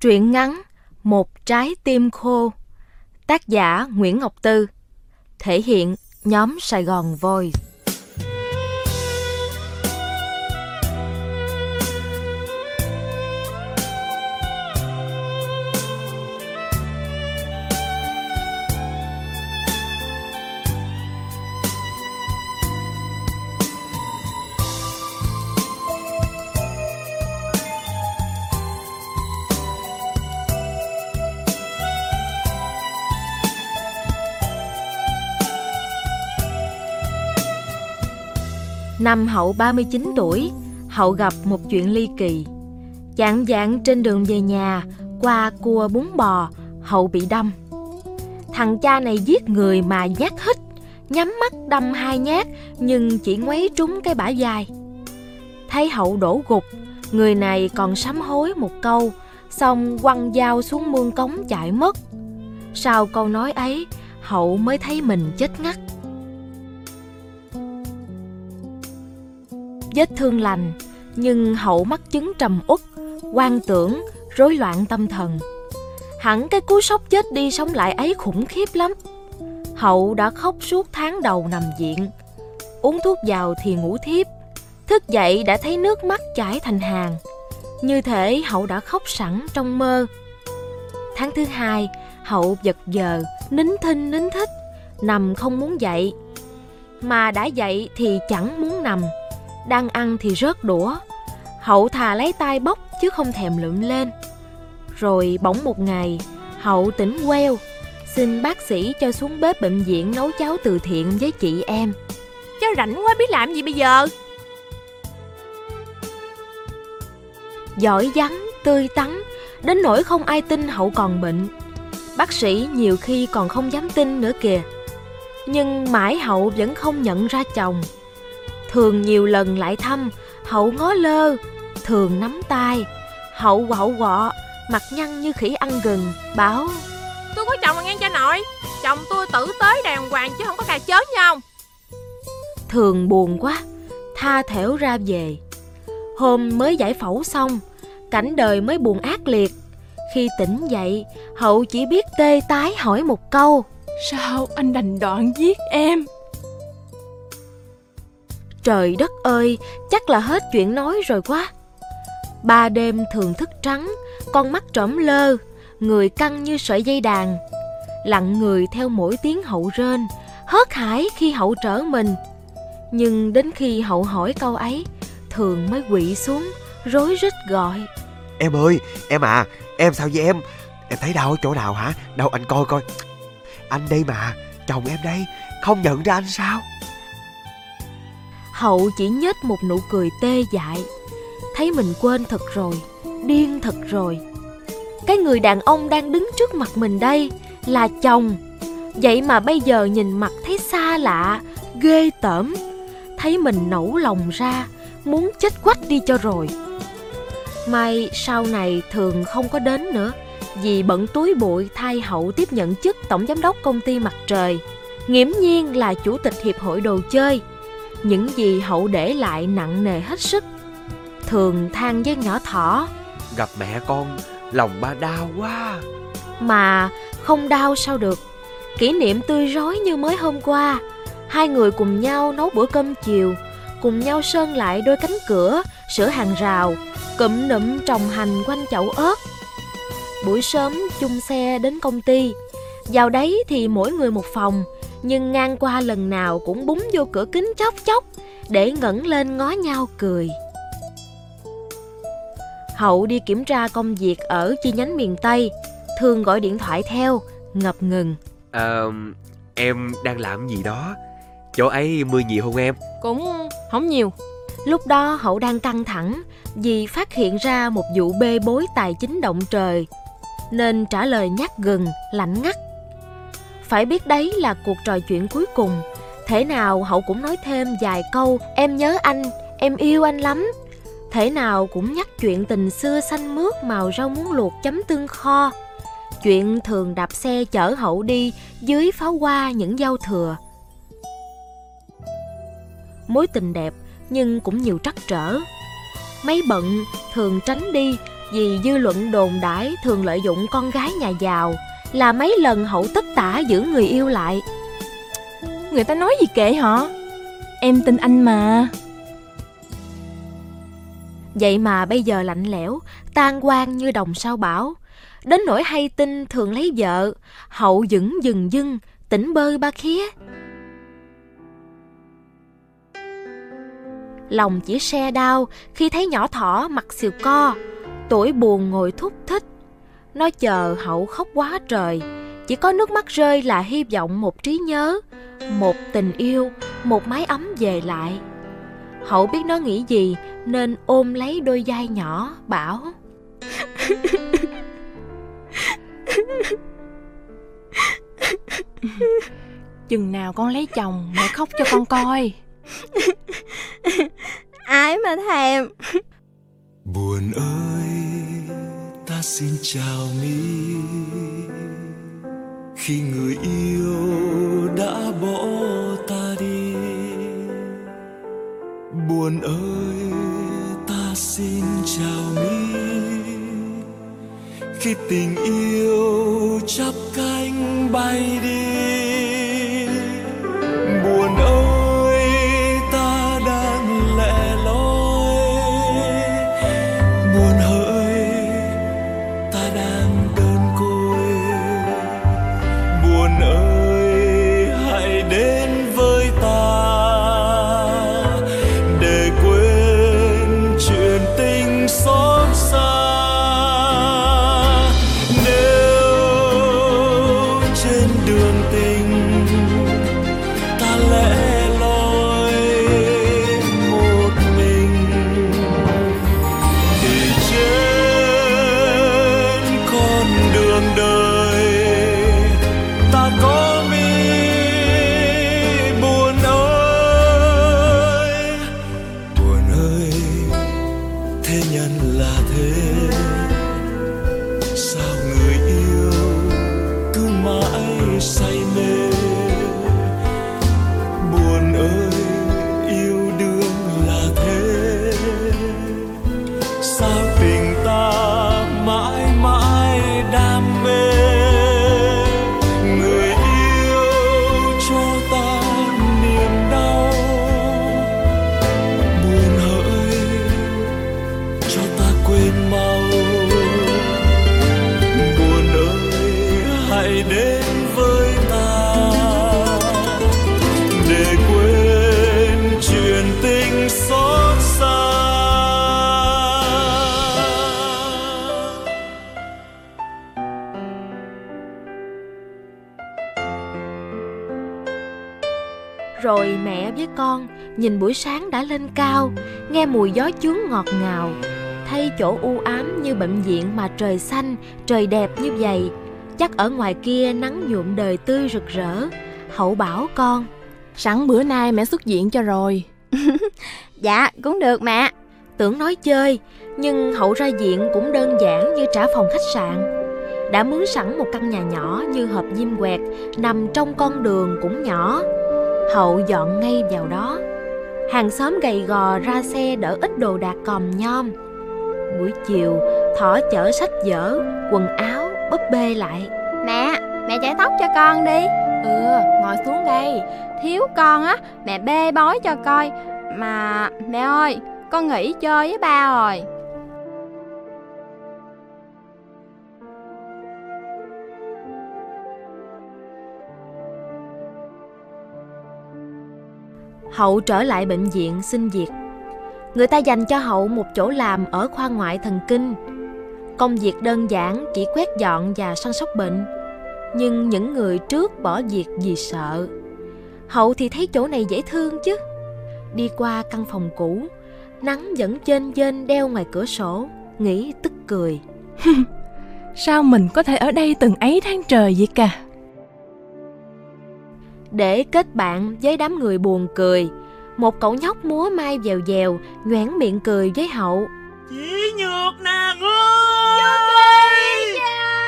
Truyện ngắn Một trái tim khô. Tác giả Nguyễn Ngọc Tư. Thể hiện nhóm Sài Gòn Voice. Năm Hậu 39 tuổi, Hậu gặp một chuyện ly kỳ. Chạng dạng trên đường về nhà, qua cua bún bò, Hậu bị đâm. Thằng cha này giết người mà giác hít, nhắm mắt đâm hai nhát nhưng chỉ ngoáy trúng cái bả vai. Thấy Hậu đổ gục, người này còn sám hối một câu, xong quăng dao xuống mương cống chạy mất. Sau câu nói ấy, Hậu mới thấy mình chết ngắt. Vết thương lành, nhưng hậu mắc chứng trầm uất quan tưởng, rối loạn tâm thần. Hẳn cái cú sốc chết đi sống lại ấy khủng khiếp lắm. Hậu đã khóc suốt tháng đầu nằm viện. Uống thuốc vào thì ngủ thiếp. Thức dậy đã thấy nước mắt chảy thành hàng. Như thể hậu đã khóc sẵn trong mơ. Tháng thứ hai, hậu giật giờ, nín thinh nín thích nằm không muốn dậy. Mà đã dậy thì chẳng muốn nằm đang ăn thì rớt đũa. Hậu thà lấy tay bóc chứ không thèm lượm lên. Rồi bỗng một ngày hậu tỉnh queo xin bác sĩ cho xuống bếp bệnh viện nấu cháo từ thiện với chị em. Cháu rảnh quá biết làm gì bây giờ? Giỏi vắn tươi tắn đến nỗi không ai tin hậu còn bệnh. Bác sĩ nhiều khi còn không dám tin nữa kìa. Nhưng mãi hậu vẫn không nhận ra chồng thường nhiều lần lại thăm hậu ngó lơ thường nắm tay. Hậu quạo quọ mặt nhăn như khỉ ăn gừng bảo tôi có chồng là nghe cho nội. Chồng tôi tử tế đàng hoàng chứ không có cà chớn nhau thường buồn quá tha thểu ra về. Hôm mới giải phẫu xong cảnh đời mới buồn ác liệt. Khi tỉnh dậy hậu chỉ biết tê tái hỏi một câu sao anh đành đoạn giết em Trời đất ơi, chắc là hết chuyện nói rồi quá. Ba đêm thường thức trắng, con mắt trỏm lơ, người căng như sợi dây đàn. Lặng người theo mỗi tiếng hậu rên, hớt hải khi hậu trở mình. Nhưng đến khi hậu hỏi câu ấy, thường mới quỵ xuống, rối rít gọi. Em ơi, em à, em sao vậy em? Em thấy đau ở chỗ nào hả? Đâu anh coi coi. Anh đây mà, chồng em đây, không nhận ra anh sao? Hậu chỉ nhếch một nụ cười tê dại. Thấy mình quên thật rồi, Điên thật rồi. Cái người đàn ông đang đứng trước mặt mình đây Là chồng. Vậy mà bây giờ nhìn mặt thấy xa lạ, Ghê tởm. Thấy mình nẩu lòng ra, Muốn chết quách đi cho rồi. May sau này thường không có đến nữa, Vì bận túi bụi thay hậu tiếp nhận chức tổng giám đốc công ty mặt trời. Nghiễm nhiên là chủ tịch hiệp hội đồ chơi những gì hậu để lại nặng nề hết sức. Thường than với nhỏ thỏ gặp mẹ con lòng ba đau quá. Mà không đau sao được? Kỷ niệm tươi rói như mới hôm qua hai người cùng nhau nấu bữa cơm chiều cùng nhau sơn lại đôi cánh cửa sửa hàng rào cụm nụm trồng hành quanh chậu ớt. Buổi sớm chung xe đến công ty vào đấy thì mỗi người một phòng nhưng ngang qua lần nào cũng búng vô cửa kính chốc chốc để ngẩng lên ngó nhau cười. Hậu đi kiểm tra công việc ở chi nhánh miền tây thường gọi điện thoại theo ngập ngừng. À, em đang làm gì đó? Chỗ ấy mưa nhiều không em? Cũng không nhiều. Lúc đó hậu đang căng thẳng vì phát hiện ra một vụ bê bối tài chính động trời nên trả lời nhát gừng lạnh ngắt phải biết đấy là cuộc trò chuyện cuối cùng. Thế nào hậu cũng nói thêm vài câu Em nhớ anh, em yêu anh lắm. Thế nào cũng nhắc chuyện tình xưa xanh mướt màu rau muống luộc chấm tương kho. Chuyện thường đạp xe chở hậu đi dưới pháo hoa những giao thừa. Mối tình đẹp nhưng cũng nhiều trắc trở. Mấy bận thường tránh đi Vì dư luận đồn đãi thường lợi dụng con gái nhà giàu. Là mấy lần hậu tất tả giữ người yêu lại Người ta nói gì kệ họ Em tin anh mà Vậy mà bây giờ lạnh lẽo, tan quan như đồng sao bão. Đến nỗi hay tin thường lấy vợ, hậu dững dừng dưng, tỉnh bơi ba khía. Lòng chỉ xe đau khi thấy nhỏ thỏ mặt xìu co, tuổi buồn ngồi thúc thích. Nó chờ hậu khóc quá trời, chỉ có nước mắt rơi là hy vọng một trí nhớ, một tình yêu, một mái ấm về lại. Hậu biết nó nghĩ gì nên ôm lấy đôi vai nhỏ, bảo. Chừng nào con lấy chồng mẹ khóc cho con coi. Ai mà thèm. Buồn ơi xin chào mi. Khi người yêu đã bỏ ta đi, Buồn ơi, ta xin chào mi. Khi tình yêu chắp cánh bay đi sao con nhìn buổi sáng đã lên cao, nghe mùi gió chướng ngọt ngào, thấy chỗ u ám như bệnh viện mà trời xanh, trời đẹp như vậy. Chắc ở ngoài kia nắng nhuộm đời tươi rực rỡ. Hậu bảo con, Sẵn bữa nay mẹ xuất diện cho rồi Dạ cũng được mẹ tưởng nói chơi, nhưng hậu ra diện cũng đơn giản như trả phòng khách sạn. Đã mướn sẵn một căn nhà nhỏ như hộp diêm quẹt, nằm trong con đường cũng nhỏ. Hậu dọn ngay vào đó. Hàng xóm gầy gò ra xe đỡ ít đồ đạc còm nhom. Buổi chiều, thỏ chở sách vở, quần áo, búp bê lại. Mẹ, mẹ chải tóc cho con đi Ừ, ngồi xuống đây Thiếu con á, mẹ bê bói cho coi Mà mẹ ơi, con nghỉ chơi với ba rồi Hậu trở lại bệnh viện xin việc. Người ta dành cho Hậu một chỗ làm ở khoa ngoại thần kinh. Công việc đơn giản chỉ quét dọn và săn sóc bệnh. Nhưng những người trước bỏ việc vì sợ. Hậu thì thấy chỗ này dễ thương chứ. Đi qua căn phòng cũ, nắng vẫn trên trên đeo ngoài cửa sổ, nghĩ tức cười. Sao mình có thể ở đây từng ấy tháng trời vậy cả để kết bạn với đám người buồn cười, một cậu nhóc múa mai dèo dèo, nhoẻn miệng cười với Hậu. Chị Nhược nàng ơi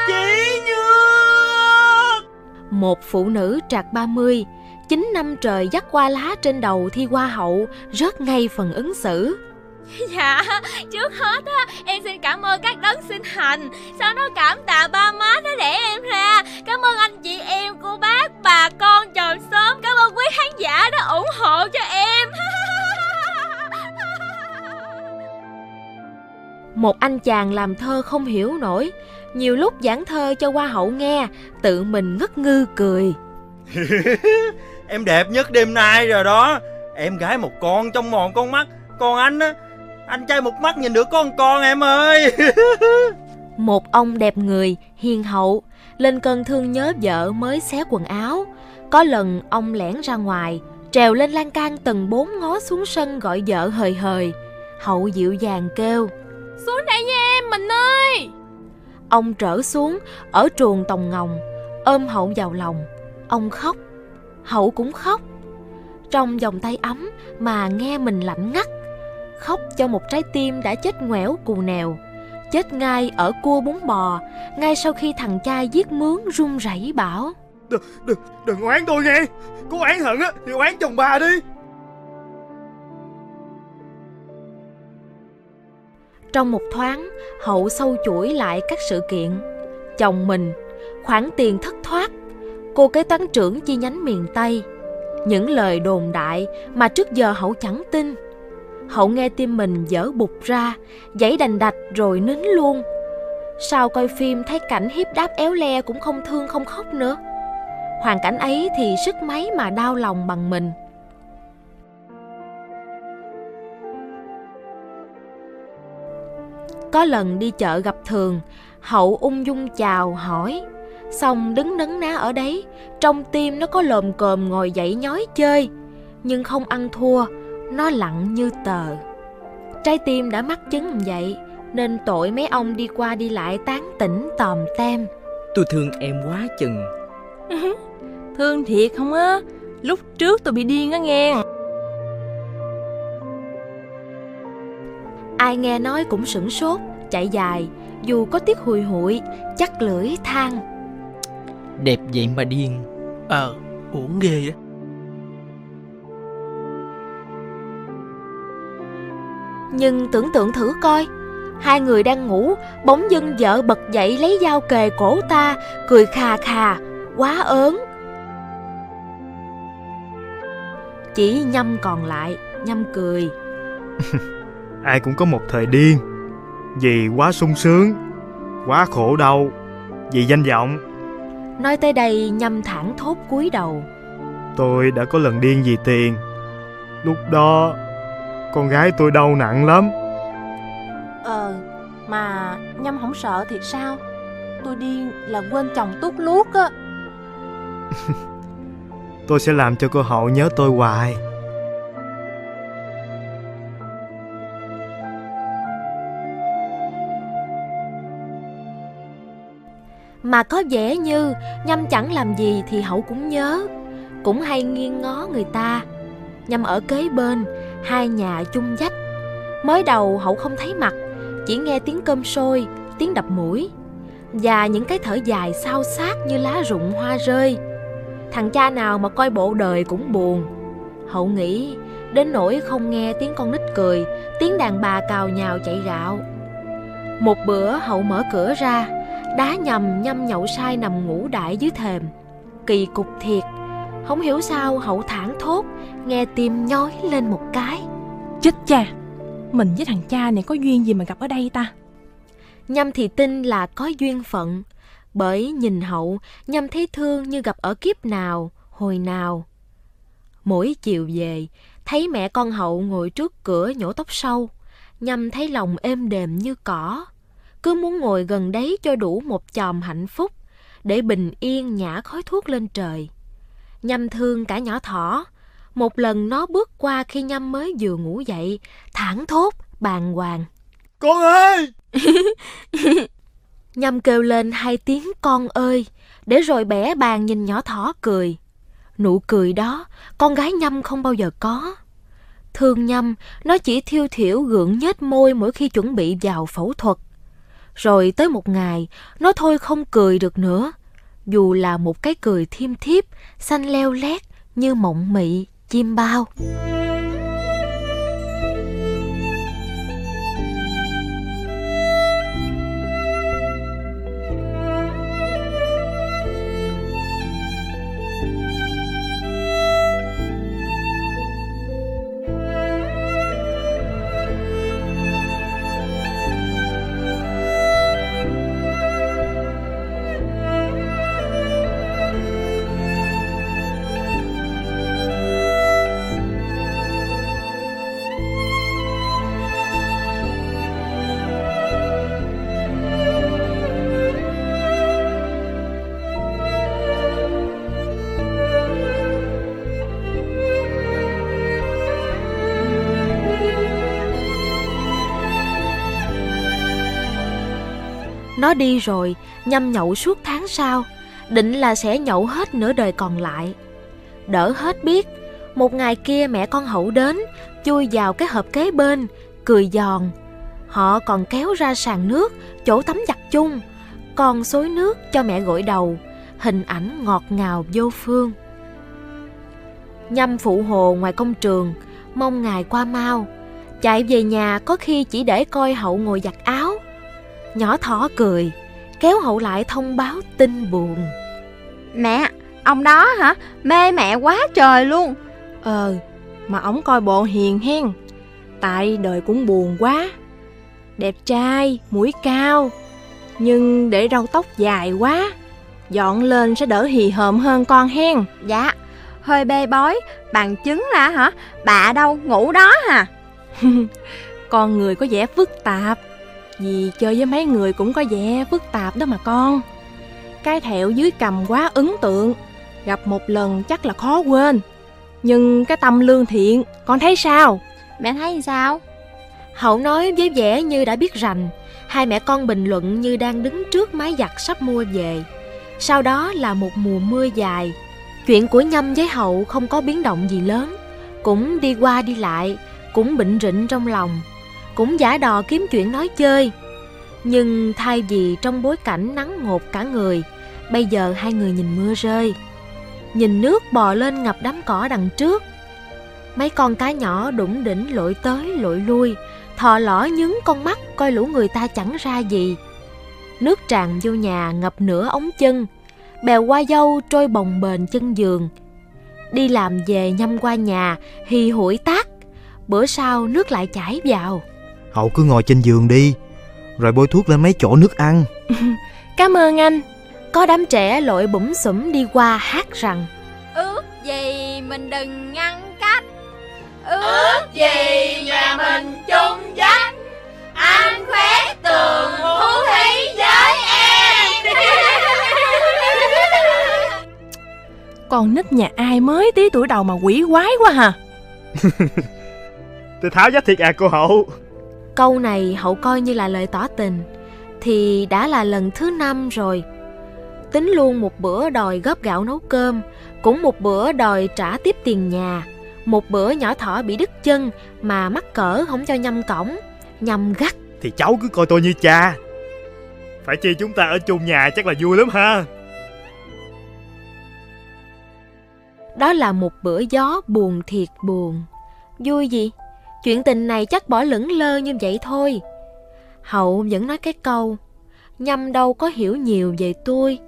Chị Nhược Một phụ nữ trạc 30, 9 năm trời dắt qua lá trên đầu thi hoa hậu, rớt ngay phần ứng xử. Dạ, trước hết á, em xin cảm ơn các đấng sinh hành. Sau đó cảm tạ ba má đã đẻ em ra. Cảm ơn anh chị em, cô bác, bà con, chòm xóm. Cảm ơn quý khán giả đã ủng hộ cho em. Một anh chàng làm thơ không hiểu nổi. Nhiều lúc giảng thơ cho hoa hậu nghe Tự mình ngất ngư cười. Em đẹp nhất đêm nay rồi đó. Em gái một con trong mòn con mắt. Còn anh á Anh trai một mắt nhìn được con con em ơi. Một ông đẹp người, hiền hậu Lên cơn thương nhớ vợ mới xé quần áo. Có lần ông lẻn ra ngoài Trèo lên lan can tầng bốn ngó xuống sân gọi vợ hời hời. Hậu dịu dàng kêu Xuống đây với em mình ơi! Ông trở xuống ở truồng tòng ngồng Ôm hậu vào lòng. Ông khóc Hậu cũng khóc. Trong vòng tay ấm mà nghe mình lạnh ngắt Khóc cho một trái tim đã chết ngoẻo cù nèo. Chết ngay ở cua bún bò Ngay sau khi thằng cha giết mướn run rẩy bảo Đừng, đừng, đừng oán tôi nghe. Có oán hận á thì oán chồng bà đi. Trong một thoáng Hậu sâu chuỗi lại các sự kiện. Chồng mình Khoản tiền thất thoát. Cô kế toán trưởng chi nhánh miền Tây. Những lời đồn đại Mà trước giờ Hậu chẳng tin Hậu nghe tim mình dở bụt ra Giấy đành đạch rồi nín luôn. Sau coi phim thấy cảnh hiếp đáp éo le Cũng không thương không khóc nữa. Hoàn cảnh ấy thì sức mấy mà đau lòng bằng mình. Có lần đi chợ gặp Thường, Hậu ung dung chào hỏi. Xong đứng nấn ná ở đấy, Trong tim nó có lồm cồm ngồi dậy nhói chơi. Nhưng không ăn thua nó lặng như tờ. Trái tim đã mắc chứng vậy Nên tội mấy ông đi qua đi lại tán tỉnh tòm tem. Tôi thương em quá chừng. Thương thiệt không á? Lúc trước tôi bị điên á nghe. Ai nghe nói cũng sửng sốt Chạy dài. Dù có tiếc hùi hụi Chắc lưỡi than Đẹp vậy mà điên. Ờ, uổng ghê á Nhưng tưởng tượng thử coi. Hai người đang ngủ Bỗng dưng vợ bật dậy lấy dao kề cổ ta Cười khà khà Quá ớn. Chỉ nhâm còn lại Nhâm cười. Ai cũng có một thời điên. Vì quá sung sướng Quá khổ đau Vì danh vọng. Nói tới đây nhâm thẳng thốt cúi đầu. Tôi đã có lần điên vì tiền. Lúc đó Con gái tôi đau nặng lắm. Ờ Mà Nhâm không sợ thiệt sao? Tôi điên là quên chồng tút lút á. Tôi sẽ làm cho cô hậu nhớ tôi hoài. Mà có vẻ như Nhâm chẳng làm gì thì Hậu cũng nhớ. Cũng hay nghiêng ngó người ta. Nhâm ở kế bên Hai nhà chung dách. Mới đầu Hậu không thấy mặt, Chỉ nghe tiếng cơm sôi, Tiếng đập mũi, Và những cái thở dài sao xác như lá rụng hoa rơi. Thằng cha nào mà coi bộ đời cũng buồn. Hậu nghĩ, Đến nỗi không nghe tiếng con nít cười, Tiếng đàn bà cào nhào chạy gạo Một bữa Hậu mở cửa ra, Đá nhầm nhâm nhậu sai nằm ngủ đại dưới thềm. Kỳ cục thiệt không hiểu sao hậu thẳng thốt Nghe tim nhói lên một cái. Chết cha Mình với thằng cha này có duyên gì mà gặp ở đây ta? Nhâm thì tin là có duyên phận Bởi nhìn hậu Nhâm thấy thương như gặp ở kiếp nào Hồi nào. Mỗi chiều về Thấy mẹ con hậu ngồi trước cửa nhổ tóc sâu Nhâm thấy lòng êm đềm như cỏ. Cứ muốn ngồi gần đấy cho đủ một chòm hạnh phúc để bình yên nhả khói thuốc lên trời nhâm thương cả nhỏ thỏ. Một lần nó bước qua khi nhâm mới vừa ngủ dậy thẳng thốt bàng hoàng. Con ơi! Nhâm kêu lên hai tiếng con ơi! Để rồi bẻ bàn nhìn nhỏ thỏ cười. Nụ cười đó con gái nhâm không bao giờ có. Thương nhâm nó chỉ thiêu thiểu gượng nhếch môi mỗi khi chuẩn bị vào phẫu thuật. Rồi tới một ngày, nó thôi không cười được nữa. Dù là một cái cười thiêm thiếp, xanh leo lét như mộng mị, chim bao. Nó đi rồi, nhâm nhậu suốt tháng sau, định là sẽ nhậu hết nửa đời còn lại. Đỡ hết biết, một ngày kia mẹ con hậu đến, chui vào cái hộp kế bên, cười giòn. Họ còn kéo ra sàn nước, chỗ tắm giặt chung, còn xối nước cho mẹ gội đầu, hình ảnh ngọt ngào vô phương. Nhâm phụ hồ ngoài công trường, mong ngài qua mau. Chạy về nhà có khi chỉ để coi hậu ngồi giặt áo. Nhỏ thỏ cười, kéo hậu lại thông báo tin buồn. Mẹ, ông đó hả? Mê mẹ quá trời luôn. Ờ, mà ổng coi bộ hiền hen. Tại đời cũng buồn quá. Đẹp trai, mũi cao, nhưng để râu tóc dài quá. Dọn lên sẽ đỡ hì hòm hơn con hen. Dạ, hơi bê bói, bằng chứng là hả? Bà đâu, ngủ đó hả? con người có vẻ phức tạp. Vì chơi với mấy người cũng có vẻ phức tạp đó mà con. Cái thẹo dưới cầm quá ấn tượng. Gặp một lần chắc là khó quên. Nhưng cái tâm lương thiện, con thấy sao? Mẹ thấy sao? Hậu nói với vẻ như đã biết rành. Hai mẹ con bình luận như đang đứng trước máy giặt sắp mua về. Sau đó là một mùa mưa dài. Chuyện của Nhâm với Hậu không có biến động gì lớn. Cũng đi qua đi lại, cũng bệnh rịnh trong lòng. Cũng giả đò kiếm chuyện nói chơi. Nhưng thay vì trong bối cảnh nắng ngột cả người, bây giờ hai người nhìn mưa rơi. Nhìn nước bò lên ngập đám cỏ đằng trước. Mấy con cá nhỏ đủng đỉnh lội tới lội lui, thò lỏ nhướng con mắt coi lũ người ta chẳng ra gì. Nước tràn vô nhà ngập nửa ống chân, bèo qua dâu trôi bồng bềnh chân giường. Đi làm về nhâm qua nhà, hì hủi tác, bữa sau nước lại chảy vào. Hậu cứ ngồi trên giường đi, rồi bôi thuốc lên mấy chỗ nước ăn. Cảm ơn anh. Có đám trẻ lội bủm xủm đi qua hát rằng Ước gì mình đừng ngăn cách Ước gì nhà mình chung dắt Anh khoét tường thú thí với em Con nít nhà ai mới tí tuổi đầu mà quỷ quái quá hả? Tôi tháo giá thiệt à cô Hậu. Câu này Hậu coi như là lời tỏ tình Thì đã là lần thứ năm rồi Tính luôn một bữa đòi góp gạo nấu cơm Cũng một bữa đòi trả tiếp tiền nhà Một bữa nhỏ thỏ bị đứt chân Mà mắc cỡ không cho nhâm cổng Nhâm gắt Thì cháu cứ coi tôi như cha. Phải chi chúng ta ở chung nhà chắc là vui lắm ha. Đó là một bữa gió buồn thiệt buồn Vui gì Chuyện tình này chắc bỏ lửng lơ như vậy thôi. Hậu vẫn nói cái câu, Nhâm đâu có hiểu nhiều về tôi,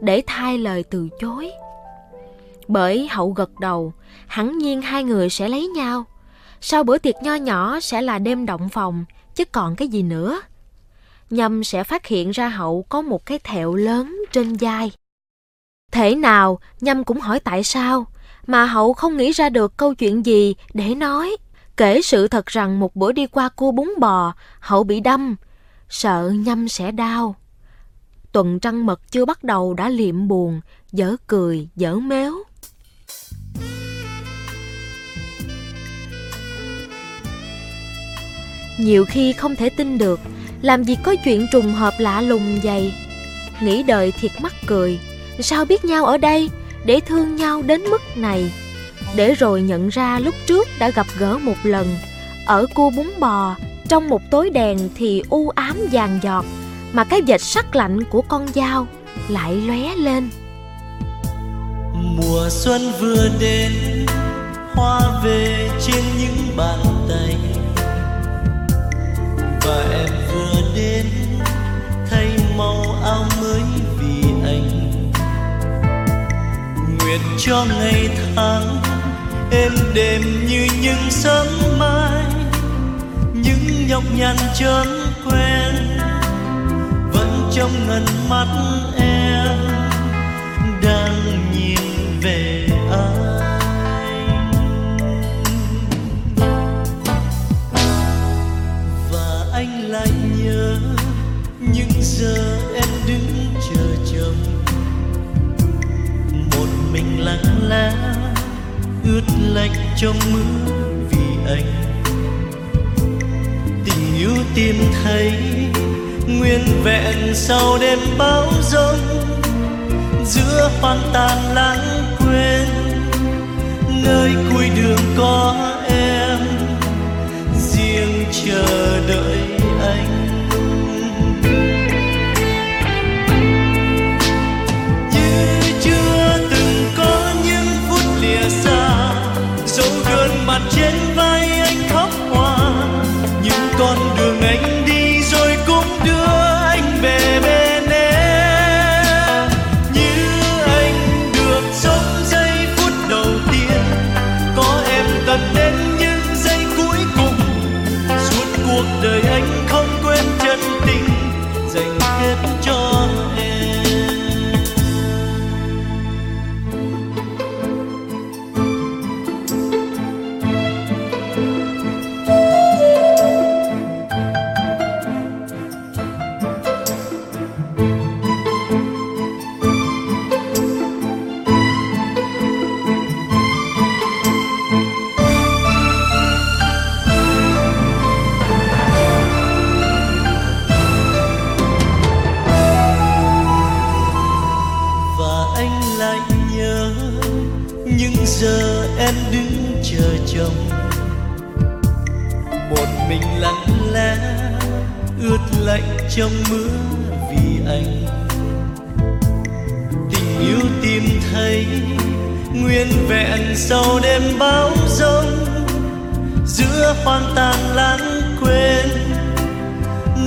Để thay lời từ chối. Bởi Hậu gật đầu, Hẳn nhiên hai người sẽ lấy nhau. Sau bữa tiệc nho nhỏ sẽ là đêm động phòng, Chứ còn cái gì nữa. Nhâm sẽ phát hiện ra Hậu có một cái thẹo lớn trên vai. Thể nào, Nhâm cũng hỏi tại sao, Mà Hậu không nghĩ ra được câu chuyện gì để nói. Kể sự thật rằng một bữa đi qua cua bún bò, Hậu bị đâm, sợ nhâm sẽ đau. Tuần trăng mật chưa bắt đầu đã liệm buồn, dở cười, dở méo. Nhiều khi không thể tin được, làm gì có chuyện trùng hợp lạ lùng vậy. Nghĩ đời thiệt mắc cười, sao biết nhau ở đây, để thương nhau đến mức này để rồi nhận ra lúc trước đã gặp gỡ một lần. Ở cua bún bò, trong một tối đèn thì u ám vàng giọt, mà cái vệt sắc lạnh của con dao lại lóe lên. Mùa xuân vừa đến, hoa về trên những bàn tay. Và em vừa đến thay màu áo mới vì anh. Nguyện cho ngày tháng nhọc nhằn chớn quen vẫn trong ngần mắt em đang nhìn về anh. Và anh lại nhớ những giờ em đứng chờ chồng. Một mình lặng lẽ, ướt lạnh trong mưa vì anh yêu tìm thấy nguyên vẹn sau đêm bão giông giữa hoang tàn lãng quên, nơi cuối đường có em, riêng chờ nguyên vẹn sau đêm bão giông giữa hoang tàn lãng quên,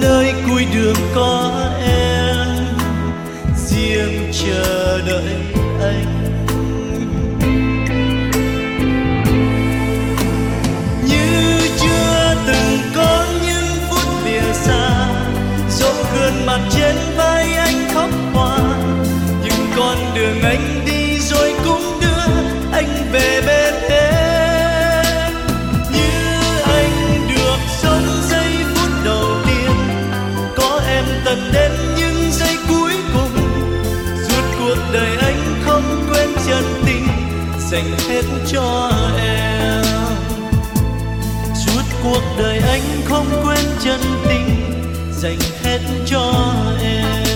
nơi cuối đường có em, riêng chờ đợi anh. Về bên em. Như anh được sống giây phút đầu tiên, có em tận đến những giây cuối cùng. Suốt cuộc đời anh không quên chân tình, dành hết cho em. Suốt cuộc đời anh không quên chân tình, dành hết cho em.